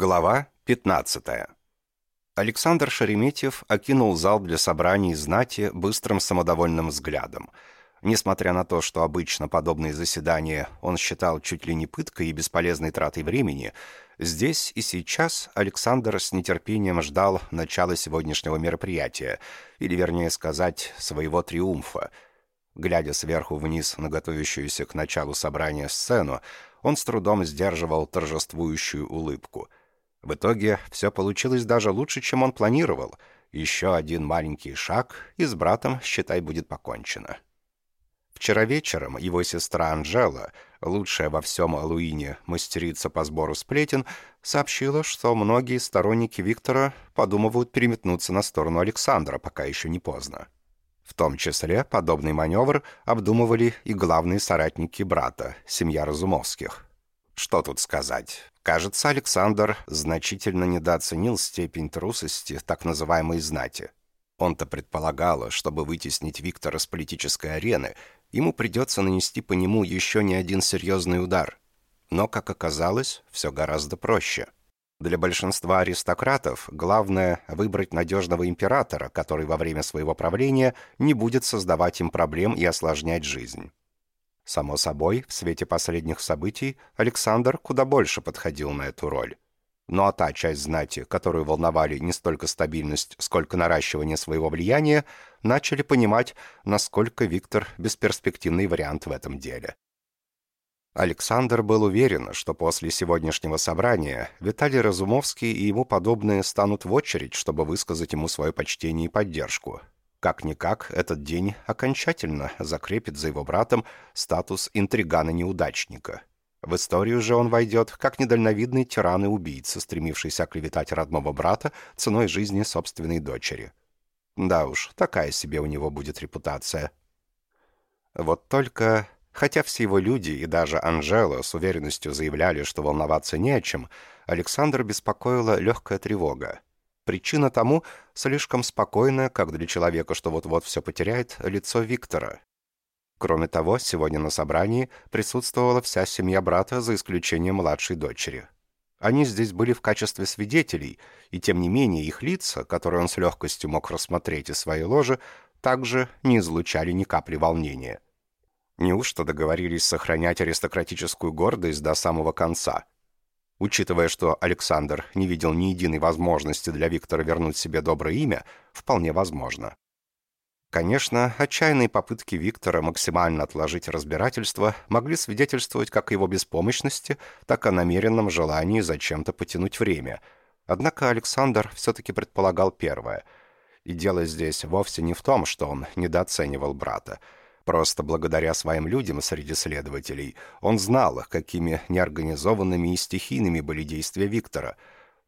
Глава 15. Александр Шереметьев окинул зал для собраний знати быстрым самодовольным взглядом. Несмотря на то, что обычно подобные заседания он считал чуть ли не пыткой и бесполезной тратой времени, здесь и сейчас Александр с нетерпением ждал начала сегодняшнего мероприятия, или, вернее сказать, своего триумфа. Глядя сверху вниз на готовящуюся к началу собрания сцену, он с трудом сдерживал торжествующую улыбку — в итоге все получилось даже лучше, чем он планировал. Еще один маленький шаг, и с братом, считай, будет покончено. Вчера вечером его сестра Анжела, лучшая во всем Луине мастерица по сбору сплетен, сообщила, что многие сторонники Виктора подумывают переметнуться на сторону Александра, пока еще не поздно. В том числе подобный маневр обдумывали и главные соратники брата, семья Разумовских. Что тут сказать? Кажется, Александр значительно недооценил степень трусости так называемой знати. Он-то предполагал, чтобы вытеснить Виктора с политической арены, ему придется нанести по нему еще не один серьезный удар. Но, как оказалось, все гораздо проще. Для большинства аристократов главное — выбрать надежного императора, который во время своего правления не будет создавать им проблем и осложнять жизнь. Само собой, в свете последних событий Александр куда больше подходил на эту роль. Ну а та часть знати, которую волновали не столько стабильность, сколько наращивание своего влияния, начали понимать, насколько Виктор – бесперспективный вариант в этом деле. Александр был уверен, что после сегодняшнего собрания Виталий Разумовский и ему подобные станут в очередь, чтобы высказать ему свое почтение и поддержку. Как-никак, этот день окончательно закрепит за его братом статус интригана-неудачника. В историю же он войдет как недальновидный тиран и убийца, стремившийся оклеветать родного брата ценой жизни собственной дочери. Да уж, такая себе у него будет репутация. Вот только, хотя все его люди и даже Анжела с уверенностью заявляли, что волноваться не о чем, Александр беспокоила легкая тревога. Причина тому — слишком спокойное, как для человека, что вот-вот все потеряет, лицо Виктора. Кроме того, сегодня на собрании присутствовала вся семья брата, за исключением младшей дочери. Они здесь были в качестве свидетелей, и тем не менее их лица, которые он с легкостью мог рассмотреть из своей ложи, также не излучали ни капли волнения. Неужто договорились сохранять аристократическую гордость до самого конца — Учитывая, что Александр не видел ни единой возможности для Виктора вернуть себе доброе имя, вполне возможно. Конечно, отчаянные попытки Виктора максимально отложить разбирательство могли свидетельствовать как о его беспомощности, так и о намеренном желании зачем-то потянуть время. Однако Александр все-таки предполагал первое. И дело здесь вовсе не в том, что он недооценивал брата. Просто благодаря своим людям среди следователей он знал, какими неорганизованными и стихийными были действия Виктора.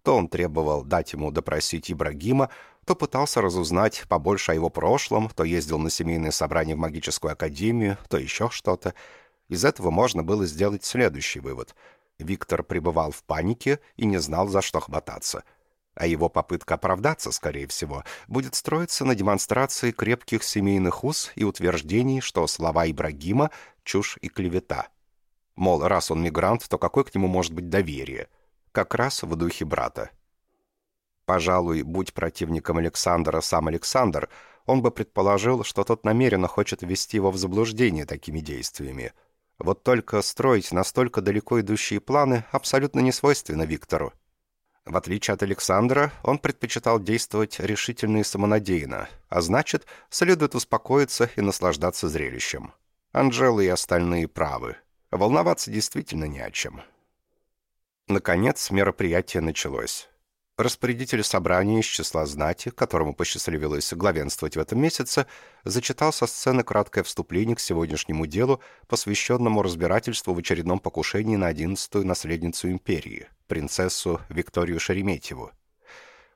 То он требовал дать ему допросить Ибрагима, то пытался разузнать побольше о его прошлом, то ездил на семейные собрания в магическую академию, то еще что-то. Из этого можно было сделать следующий вывод. Виктор пребывал в панике и не знал, за что хвататься – а его попытка оправдаться, скорее всего, будет строиться на демонстрации крепких семейных уз и утверждений, что слова Ибрагима — чушь и клевета. Мол, раз он мигрант, то какое к нему может быть доверие? Как раз в духе брата. Пожалуй, будь противником Александра сам Александр, он бы предположил, что тот намеренно хочет ввести его в заблуждение такими действиями. Вот только строить настолько далеко идущие планы абсолютно не свойственно Виктору. В отличие от Александра, он предпочитал действовать решительно и самонадеянно, а значит, следует успокоиться и наслаждаться зрелищем. Анжела и остальные правы. Волноваться действительно не о чем. Наконец, мероприятие началось. Распорядитель собрания из числа знати, которому посчастливилось главенствовать в этом месяце, зачитал со сцены краткое вступление к сегодняшнему делу, посвященному разбирательству в очередном покушении на одиннадцатую наследницу империи, принцессу Викторию Шереметьеву.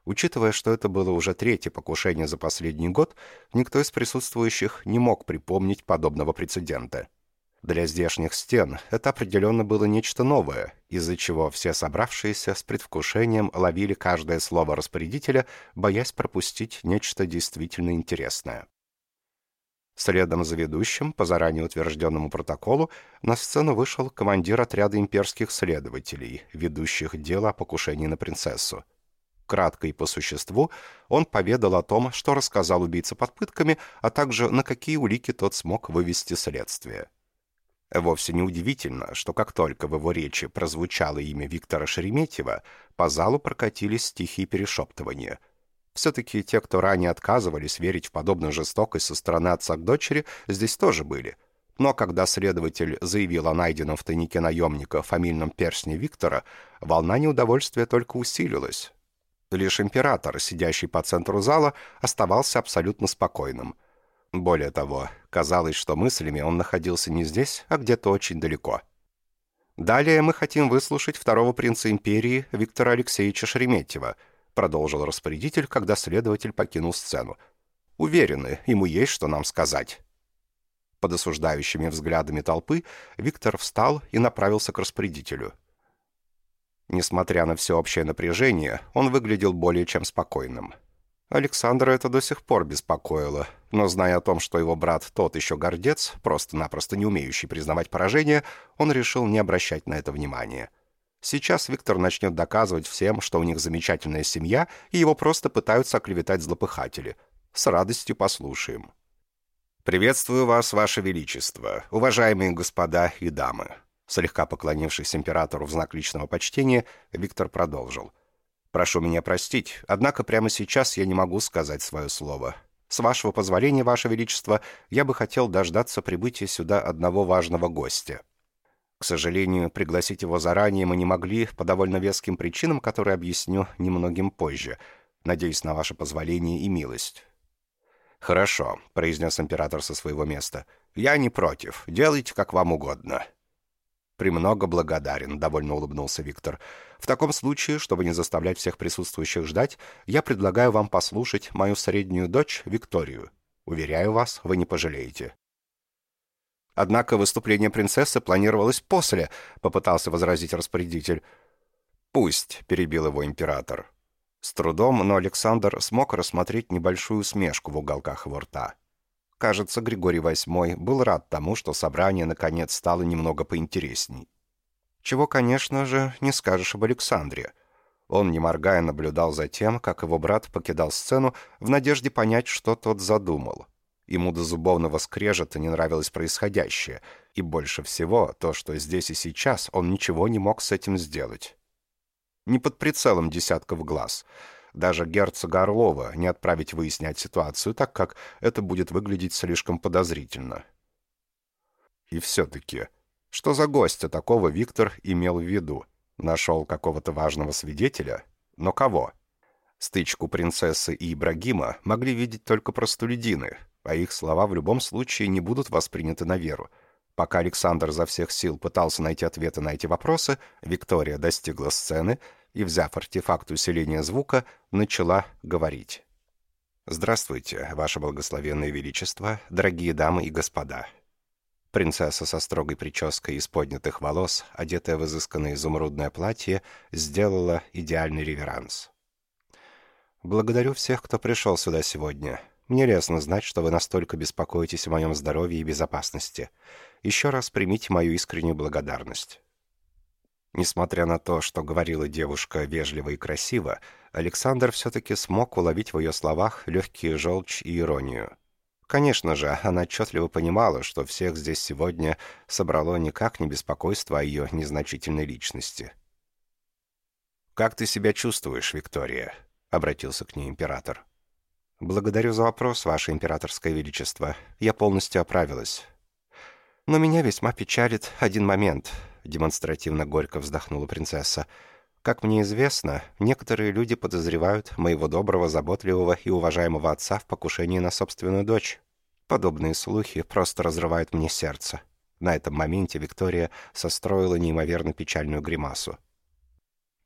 Учитывая, что это было уже третье покушение за последний год, никто из присутствующих не мог припомнить подобного прецедента – для здешних стен это определенно было нечто новое, из-за чего все собравшиеся с предвкушением ловили каждое слово распорядителя, боясь пропустить нечто действительно интересное. Следом за ведущим, по заранее утвержденному протоколу, на сцену вышел командир отряда имперских следователей, ведущих дело о покушении на принцессу. Кратко и по существу он поведал о том, что рассказал убийца под пытками, а также на какие улики тот смог вывести следствие. Вовсе не удивительно, что как только в его речи прозвучало имя Виктора Шереметьева, по залу прокатились тихие перешептывания – все-таки те, кто ранее отказывались верить в подобную жестокость со стороны отца к дочери, здесь тоже были. Но когда следователь заявил о найденном в тайнике наемника фамильном перстне Виктора, волна неудовольствия только усилилась. Лишь император, сидящий по центру зала, оставался абсолютно спокойным. Более того, казалось, что мыслями он находился не здесь, а где-то очень далеко. Далее мы хотим выслушать второго принца империи Виктора Алексеевича Шереметьева – продолжил распорядитель, когда следователь покинул сцену. «Уверены, ему есть что нам сказать». Под осуждающими взглядами толпы Виктор встал и направился к распорядителю. Несмотря на всеобщее напряжение, он выглядел более чем спокойным. Александра это до сих пор беспокоило, но зная о том, что его брат тот еще гордец, просто-напросто не умеющий признавать поражение, он решил не обращать на это внимания. Сейчас Виктор начнет доказывать всем, что у них замечательная семья, и его просто пытаются оклеветать злопыхатели. С радостью послушаем. «Приветствую вас, Ваше Величество, уважаемые господа и дамы». Слегка поклонившись императору в знак личного почтения, Виктор продолжил. «Прошу меня простить, однако прямо сейчас я не могу сказать свое слово. С вашего позволения, Ваше Величество, я бы хотел дождаться прибытия сюда одного важного гостя». К сожалению, пригласить его заранее мы не могли по довольно веским причинам, которые объясню немногим позже. Надеюсь на ваше позволение и милость». «Хорошо», — произнес император со своего места. «Я не против. Делайте, как вам угодно». «Премного благодарен», — довольно улыбнулся Виктор. «В таком случае, чтобы не заставлять всех присутствующих ждать, я предлагаю вам послушать мою среднюю дочь Викторию. Уверяю вас, вы не пожалеете». Однако выступление принцессы планировалось после, попытался возразить распорядитель. «Пусть», — перебил его император. С трудом, но Александр смог рассмотреть небольшую смешку в уголках его рта. Кажется, Григорий VIII был рад тому, что собрание наконец стало немного поинтересней. Чего, конечно же, не скажешь об Александре. Он, не моргая, наблюдал за тем, как его брат покидал сцену в надежде понять, что тот задумал. Ему до зубовного скрежета не нравилось происходящее, и больше всего то, что здесь и сейчас он ничего не мог с этим сделать. Не под прицелом десятков глаз. Даже герцога Орлова не отправить выяснять ситуацию, так как это будет выглядеть слишком подозрительно. И все-таки, что за гостя такого Виктор имел в виду? Нашел какого-то важного свидетеля? Но кого? Стычку принцессы и Ибрагима могли видеть только простолюдины, а их слова в любом случае не будут восприняты на веру. Пока Александр за всех сил пытался найти ответы на эти вопросы, Виктория достигла сцены и, взяв артефакт усиления звука, начала говорить. «Здравствуйте, Ваше Благословенное Величество, дорогие дамы и господа». Принцесса со строгой прической из поднятых волос, одетая в изысканное изумрудное платье, сделала идеальный реверанс. «Благодарю всех, кто пришел сюда сегодня. Мне лестно знать, что вы настолько беспокоитесь о моем здоровье и безопасности. Еще раз примите мою искреннюю благодарность». Несмотря на то, что говорила девушка вежливо и красиво, Александр все-таки смог уловить в ее словах легкие желчь и иронию. Конечно же, она отчетливо понимала, что всех здесь сегодня собрало никак не беспокойство о ее незначительной личности. «Как ты себя чувствуешь, Виктория?» — обратился к ней император. «Благодарю за вопрос, Ваше Императорское Величество. Я полностью оправилась. Но меня весьма печалит один момент», — демонстративно горько вздохнула принцесса. «Как мне известно, некоторые люди подозревают моего доброго, заботливого и уважаемого отца в покушении на собственную дочь. Подобные слухи просто разрывают мне сердце». На этом моменте Виктория состроила неимоверно печальную гримасу.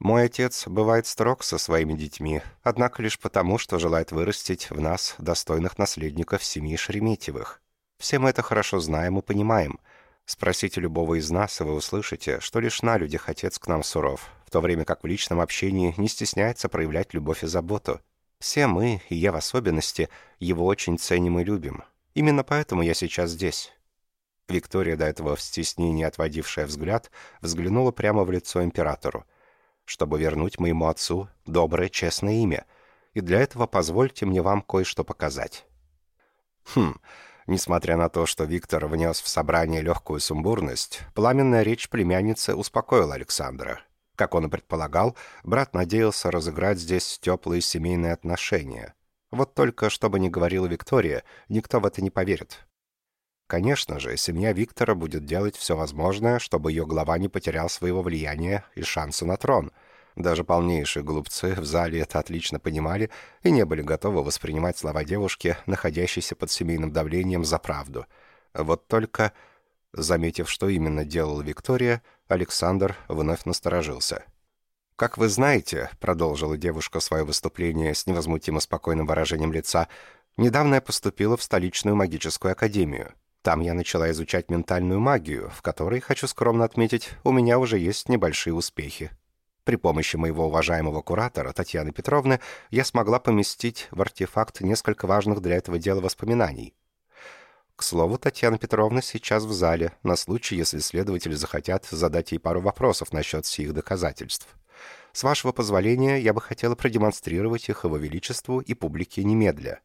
Мой отец бывает строг со своими детьми, однако лишь потому, что желает вырастить в нас достойных наследников семьи Шереметьевых. Все мы это хорошо знаем и понимаем. Спросите любого из нас, и вы услышите, что лишь на людях отец к нам суров, в то время как в личном общении не стесняется проявлять любовь и заботу. Все мы, и я в особенности, его очень ценим и любим. Именно поэтому я сейчас здесь». Виктория, до этого в стеснении отводившая взгляд, взглянула прямо в лицо императору. «Чтобы вернуть моему отцу доброе, честное имя. И для этого позвольте мне вам кое-что показать». Хм, несмотря на то, что Виктор внес в собрание легкую сумбурность, пламенная речь племянницы успокоила Александра. Как он и предполагал, брат надеялся разыграть здесь теплые семейные отношения. Вот только, что бы ни говорила Виктория, никто в это не поверит. Конечно же, семья Виктора будет делать все возможное, чтобы ее глава не потерял своего влияния и шанса на трон. Даже полнейшие глупцы в зале это отлично понимали и не были готовы воспринимать слова девушки, находящейся под семейным давлением, за правду. Вот только, заметив, что именно делала Виктория, Александр вновь насторожился. «Как вы знаете», — продолжила девушка свое выступление с невозмутимо спокойным выражением лица, «недавно я поступила в столичную магическую академию». Там я начала изучать ментальную магию, в которой, хочу скромно отметить, у меня уже есть небольшие успехи. При помощи моего уважаемого куратора Татьяны Петровны я смогла поместить в артефакт несколько важных для этого дела воспоминаний. К слову, Татьяна Петровна сейчас в зале, на случай, если следователи захотят задать ей пару вопросов насчет сих доказательств. С вашего позволения, я бы хотела продемонстрировать их его величеству и публике немедля.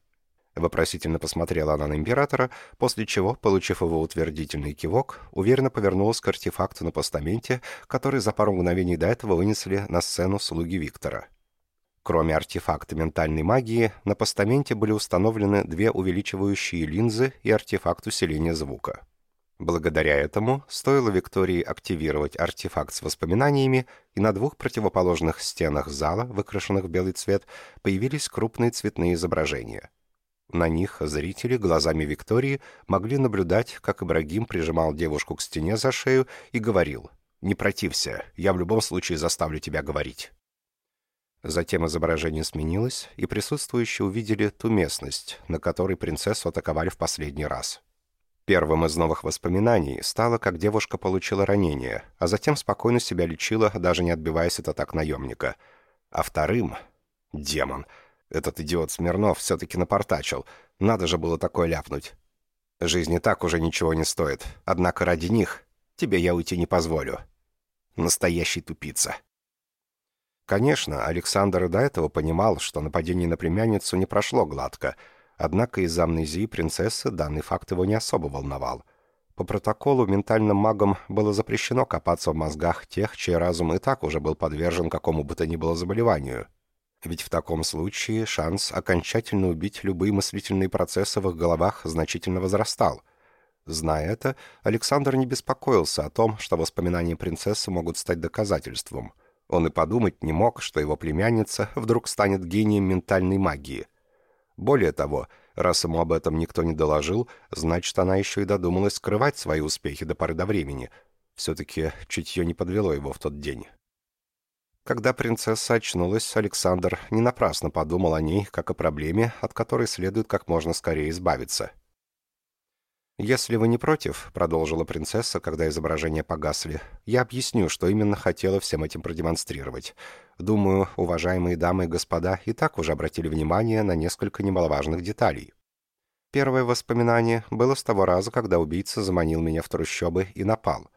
Вопросительно посмотрела она на императора, после чего, получив его утвердительный кивок, уверенно повернулась к артефакту на постаменте, который за пару мгновений до этого вынесли на сцену слуги Виктора. Кроме артефакта ментальной магии, на постаменте были установлены две увеличивающие линзы и артефакт усиления звука. Благодаря этому стоило Виктории активировать артефакт с воспоминаниями, и на двух противоположных стенах зала, выкрашенных в белый цвет, появились крупные цветные изображения. На них зрители глазами Виктории могли наблюдать, как Ибрагим прижимал девушку к стене за шею и говорил «Не протився, я в любом случае заставлю тебя говорить». Затем изображение сменилось, и присутствующие увидели ту местность, на которой принцессу атаковали в последний раз. Первым из новых воспоминаний стало, как девушка получила ранение, а затем спокойно себя лечила, даже не отбиваясь от атак наемника. А вторым... Демон — этот идиот Смирнов все-таки напортачил. Надо же было такое ляпнуть. Жизнь и так уже ничего не стоит. Однако ради них тебе я уйти не позволю. Настоящий тупица. Конечно, Александр и до этого понимал, что нападение на племянницу не прошло гладко, однако из-за амнезии принцессы данный факт его не особо волновал. По протоколу ментальным магам было запрещено копаться в мозгах тех, чей разум и так уже был подвержен какому бы то ни было заболеванию — ведь в таком случае шанс окончательно убить любые мыслительные процессы в их головах значительно возрастал. Зная это, Александр не беспокоился о том, что воспоминания принцессы могут стать доказательством. Он и подумать не мог, что его племянница вдруг станет гением ментальной магии. Более того, раз ему об этом никто не доложил, значит, она еще и додумалась скрывать свои успехи до поры до времени. Все-таки чутье не подвело его в тот день. Когда принцесса очнулась, Александр не напрасно подумал о ней, как о проблеме, от которой следует как можно скорее избавиться. «Если вы не против», — продолжила принцесса, когда изображения погасли, «я объясню, что именно хотела всем этим продемонстрировать. Думаю, уважаемые дамы и господа и так уже обратили внимание на несколько немаловажных деталей. Первое воспоминание было с того раза, когда убийца заманил меня в трущобы и напал.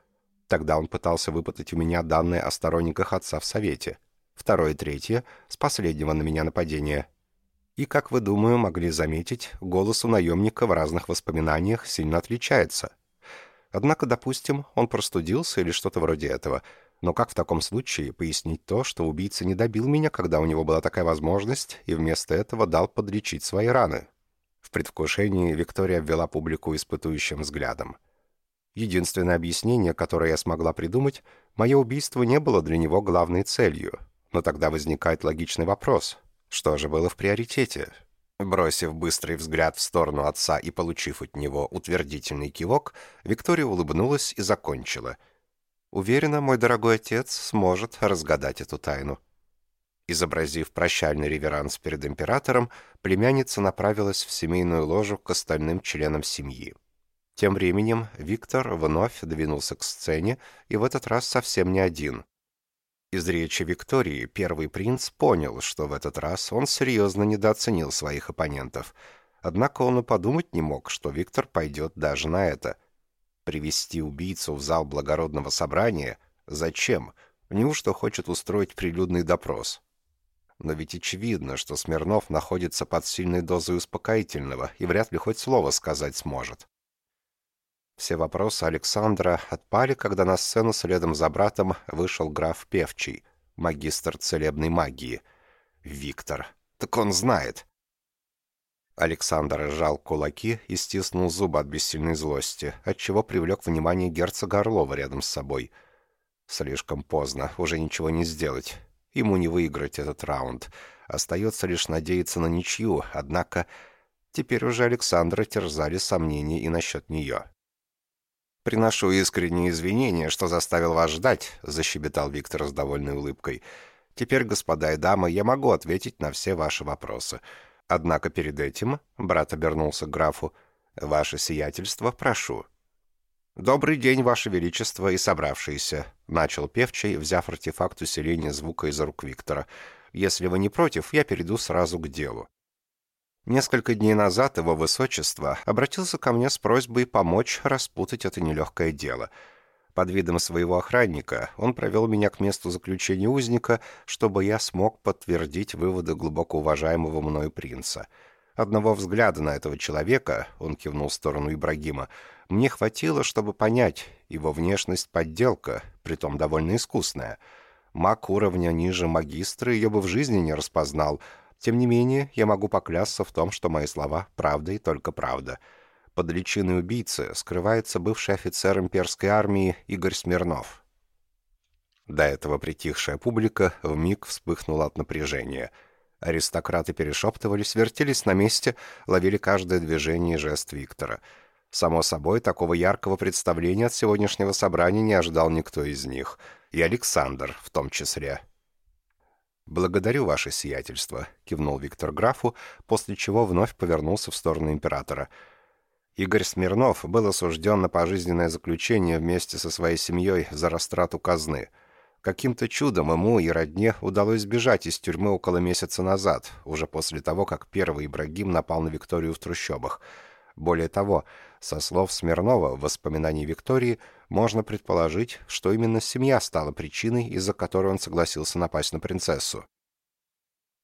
Тогда он пытался выпытать у меня данные о сторонниках отца в Совете. Второе и третье — с последнего на меня нападения. И, как вы, думаю, могли заметить, голос у наемника в разных воспоминаниях сильно отличается. Однако, допустим, он простудился или что-то вроде этого. Но как в таком случае пояснить то, что убийца не добил меня, когда у него была такая возможность, и вместо этого дал подлечить свои раны? В предвкушении Виктория ввела публику испытующим взглядом. Единственное объяснение, которое я смогла придумать, мое убийство не было для него главной целью. Но тогда возникает логичный вопрос. Что же было в приоритете? Бросив быстрый взгляд в сторону отца и получив от него утвердительный кивок, Виктория улыбнулась и закончила. «Уверена, мой дорогой отец сможет разгадать эту тайну». Изобразив прощальный реверанс перед императором, племянница направилась в семейную ложу к остальным членам семьи. Тем временем Виктор вновь двинулся к сцене, и в этот раз совсем не один. Из речи Виктории первый принц понял, что в этот раз он серьезно недооценил своих оппонентов. Однако он и подумать не мог, что Виктор пойдет даже на это. Привести убийцу в зал благородного собрания? Зачем? Неужто хочет устроить прилюдный допрос? Но ведь очевидно, что Смирнов находится под сильной дозой успокоительного и вряд ли хоть слово сказать сможет. Все вопросы Александра отпали, когда на сцену следом за братом вышел граф Певчий, магистр целебной магии. Виктор. Так он знает. Александр сжал кулаки и стиснул зубы от бессильной злости, отчего привлек внимание герцога Орлова рядом с собой. Слишком поздно, уже ничего не сделать. Ему не выиграть этот раунд. Остается лишь надеяться на ничью, однако теперь уже Александра терзали сомнения и насчет нее. «Приношу искренние извинения, что заставил вас ждать», — защебетал Виктор с довольной улыбкой. «Теперь, господа и дамы, я могу ответить на все ваши вопросы. Однако перед этим...» — брат обернулся к графу. «Ваше сиятельство, прошу». «Добрый день, Ваше Величество и собравшиеся», — начал Певчий, взяв артефакт усиления звука из рук Виктора. «Если вы не против, я перейду сразу к делу». Несколько дней назад его высочество обратился ко мне с просьбой помочь распутать это нелегкое дело. Под видом своего охранника он провел меня к месту заключения узника, чтобы я смог подтвердить выводы глубоко уважаемого мною принца. Одного взгляда на этого человека, он кивнул в сторону Ибрагима, мне хватило, чтобы понять, его внешность — подделка, притом довольно искусная. Маг уровня ниже магистра ее бы в жизни не распознал. Тем не менее, я могу поклясться в том, что мои слова — правда и только правда. Под личиной убийцы скрывается бывший офицер имперской армии Игорь Смирнов. До этого притихшая публика вмиг вспыхнула от напряжения. Аристократы перешептывались, вертелись на месте, ловили каждое движение и жест Виктора — Само собой, такого яркого представления от сегодняшнего собрания не ожидал никто из них. И Александр в том числе. «Благодарю ваше сиятельство», — кивнул Виктор графу, после чего вновь повернулся в сторону императора. Игорь Смирнов был осужден на пожизненное заключение вместе со своей семьей за растрату казны. Каким-то чудом ему и родне удалось сбежать из тюрьмы около месяца назад, уже после того, как первый Ибрагим напал на Викторию в трущобах — более того, со слов Смирнова в воспоминании Виктории можно предположить, что именно семья стала причиной, из-за которой он согласился напасть на принцессу.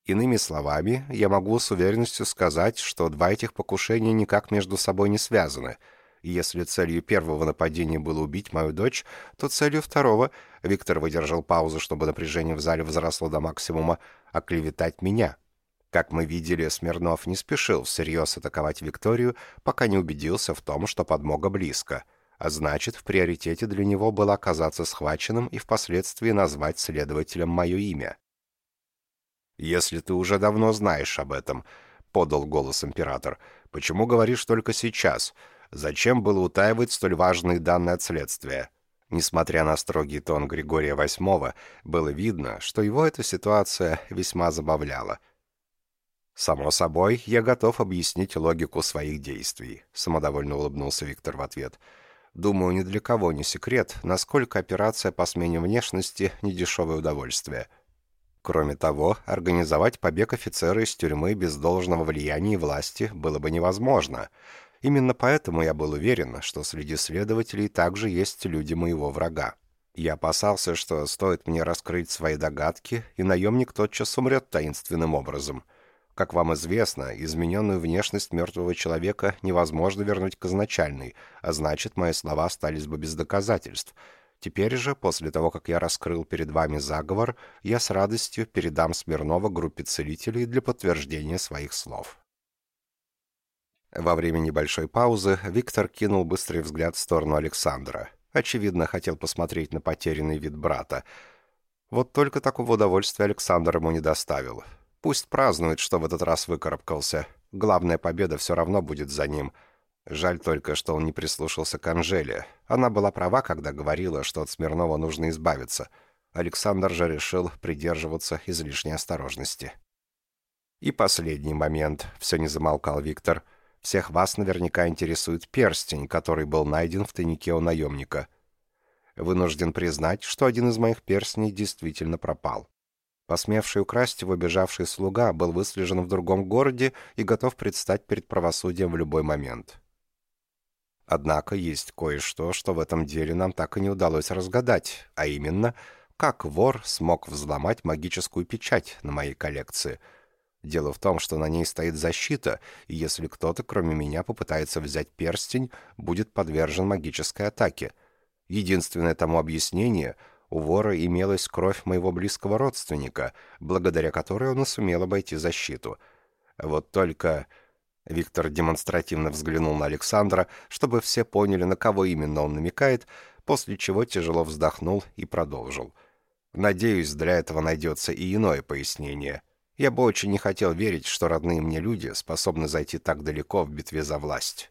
Иными словами, я могу с уверенностью сказать, что два этих покушения никак между собой не связаны. Если целью первого нападения было убить мою дочь, то целью второго, Виктор выдержал паузу, чтобы напряжение в зале возросло до максимума, оклеветать меня. Как мы видели, Смирнов не спешил всерьез атаковать Викторию, пока не убедился в том, что подмога близко. А значит, в приоритете для него было оказаться схваченным и впоследствии назвать следователем мое имя. «Если ты уже давно знаешь об этом», — подал голос император, — «почему говоришь только сейчас? Зачем было утаивать столь важные данные от следствия?» Несмотря на строгий тон Григория VIII, было видно, что его эта ситуация весьма забавляла — «Само собой, я готов объяснить логику своих действий», — самодовольно улыбнулся Виктор в ответ. «Думаю, ни для кого не секрет, насколько операция по смене внешности — недешевое удовольствие. Кроме того, организовать побег офицера из тюрьмы без должного влияния власти было бы невозможно. Именно поэтому я был уверен, что среди следователей также есть люди моего врага. Я опасался, что стоит мне раскрыть свои догадки, и наемник тотчас умрет таинственным образом». Как вам известно, измененную внешность мертвого человека невозможно вернуть к изначальной, а значит, мои слова остались бы без доказательств. Теперь же, после того, как я раскрыл перед вами заговор, я с радостью передам Смирнова группе целителей для подтверждения своих слов». Во время небольшой паузы Виктор кинул быстрый взгляд в сторону Александра. Очевидно, хотел посмотреть на потерянный вид брата. Вот только такого удовольствия Александр ему не доставил. Пусть празднует, что в этот раз выкарабкался. Главная победа все равно будет за ним. Жаль только, что он не прислушался к Анжеле. Она была права, когда говорила, что от Смирнова нужно избавиться. Александр же решил придерживаться излишней осторожности. И последний момент, все не замолкал Виктор. Всех вас наверняка интересует перстень, который был найден в тайнике у наемника. Вынужден признать, что один из моих перстней действительно пропал. Посмевший украсть его бежавший слуга был выслежен в другом городе и готов предстать перед правосудием в любой момент. Однако есть кое-что, что в этом деле нам так и не удалось разгадать, а именно, как вор смог взломать магическую печать на моей коллекции. Дело в том, что на ней стоит защита, и если кто-то, кроме меня, попытается взять перстень, будет подвержен магической атаке. Единственное тому объяснение — у вора имелась кровь моего близкого родственника, благодаря которой он и сумел обойти защиту. Вот только... Виктор демонстративно взглянул на Александра, чтобы все поняли, на кого именно он намекает, после чего тяжело вздохнул и продолжил. «Надеюсь, для этого найдется и иное пояснение. Я бы очень не хотел верить, что родные мне люди способны зайти так далеко в битве за власть».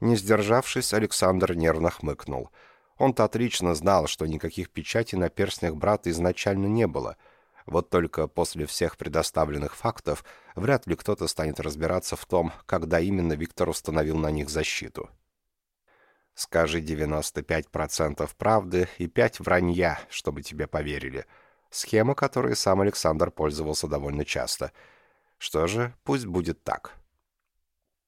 Не сдержавшись, Александр нервно хмыкнул — он-то отлично знал, что никаких печатей на перстнях брата изначально не было. Вот только после всех предоставленных фактов вряд ли кто-то станет разбираться в том, когда именно Виктор установил на них защиту. Скажи 95% правды и 5 вранья, чтобы тебе поверили. Схема, которой сам Александр пользовался довольно часто. Что же, пусть будет так.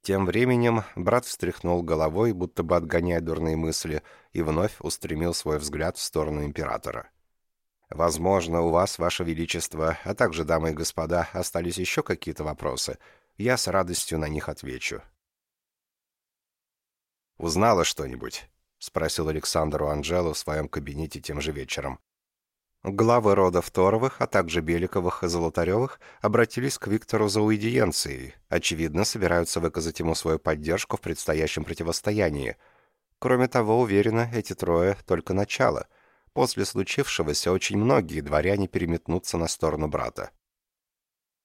Тем временем брат встряхнул головой, будто бы отгоняя дурные мысли, и вновь устремил свой взгляд в сторону императора. «Возможно, у вас, ваше величество, а также, дамы и господа, остались еще какие-то вопросы. Я с радостью на них отвечу». «Узнала что-нибудь?» — спросил Александр у Анжелы в своем кабинете тем же вечером. Главы родов Торовых, а также Беликовых и Золотаревых обратились к Виктору за уидиенцией. Очевидно, собираются выказать ему свою поддержку в предстоящем противостоянии. Кроме того, уверена, эти трое — только начало. После случившегося очень многие дворяне переметнутся на сторону брата.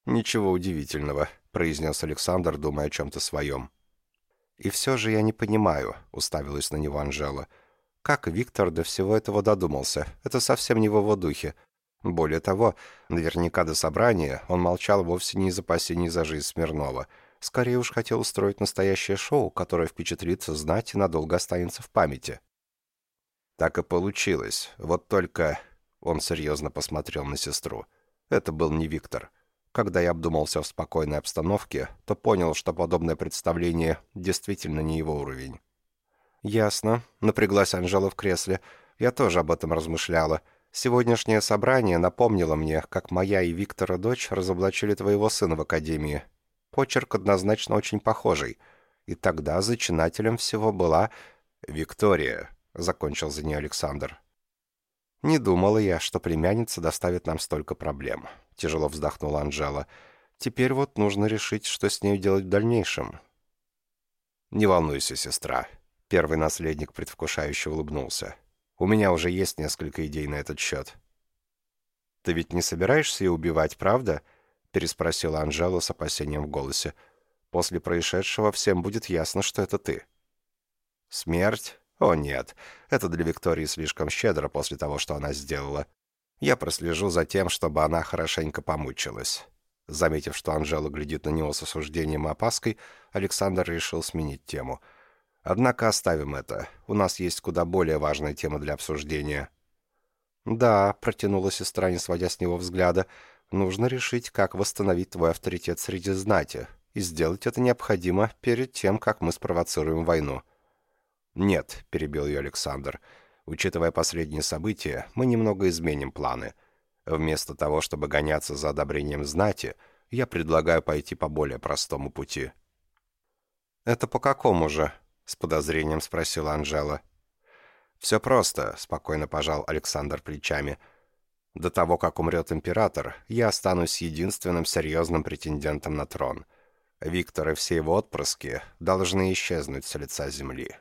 «Ничего удивительного», — произнес Александр, думая о чем-то своем. «И все же я не понимаю», — уставилась на него Анжела, — как Виктор до всего этого додумался? Это совсем не в его духе. Более того, наверняка до собрания он молчал вовсе не из опасений за жизнь Смирнова. Скорее уж хотел устроить настоящее шоу, которое впечатлит знать и надолго останется в памяти. Так и получилось. Вот только... Он серьезно посмотрел на сестру. Это был не Виктор. Когда я обдумался в спокойной обстановке, то понял, что подобное представление действительно не его уровень. «Ясно», — напряглась Анжела в кресле. «Я тоже об этом размышляла. Сегодняшнее собрание напомнило мне, как моя и Виктора дочь разоблачили твоего сына в академии. Почерк однозначно очень похожий. И тогда зачинателем всего была Виктория», — закончил за нее Александр. «Не думала я, что племянница доставит нам столько проблем», — тяжело вздохнула Анжела. «Теперь вот нужно решить, что с ней делать в дальнейшем». «Не волнуйся, сестра», Первый наследник предвкушающе улыбнулся. «У меня уже есть несколько идей на этот счет». «Ты ведь не собираешься ее убивать, правда?» — переспросила Анжела с опасением в голосе. «После происшедшего всем будет ясно, что это ты». «Смерть? О, нет. Это для Виктории слишком щедро после того, что она сделала. Я прослежу за тем, чтобы она хорошенько помучилась». Заметив, что Анжела глядит на него с осуждением и опаской, Александр решил сменить тему — Однако оставим это. У нас есть куда более важная тема для обсуждения». «Да», — протянула сестра, не сводя с него взгляда, — «нужно решить, как восстановить твой авторитет среди знати, и сделать это необходимо перед тем, как мы спровоцируем войну». «Нет», — перебил ее Александр, — «учитывая последние события, мы немного изменим планы. Вместо того, чтобы гоняться за одобрением знати, я предлагаю пойти по более простому пути». «Это по какому же?» С подозрением спросила Анжела. «Все просто», — спокойно пожал Александр плечами. «До того, как умрет император, я останусь единственным серьезным претендентом на трон. Виктор и все его отпрыски должны исчезнуть с лица земли».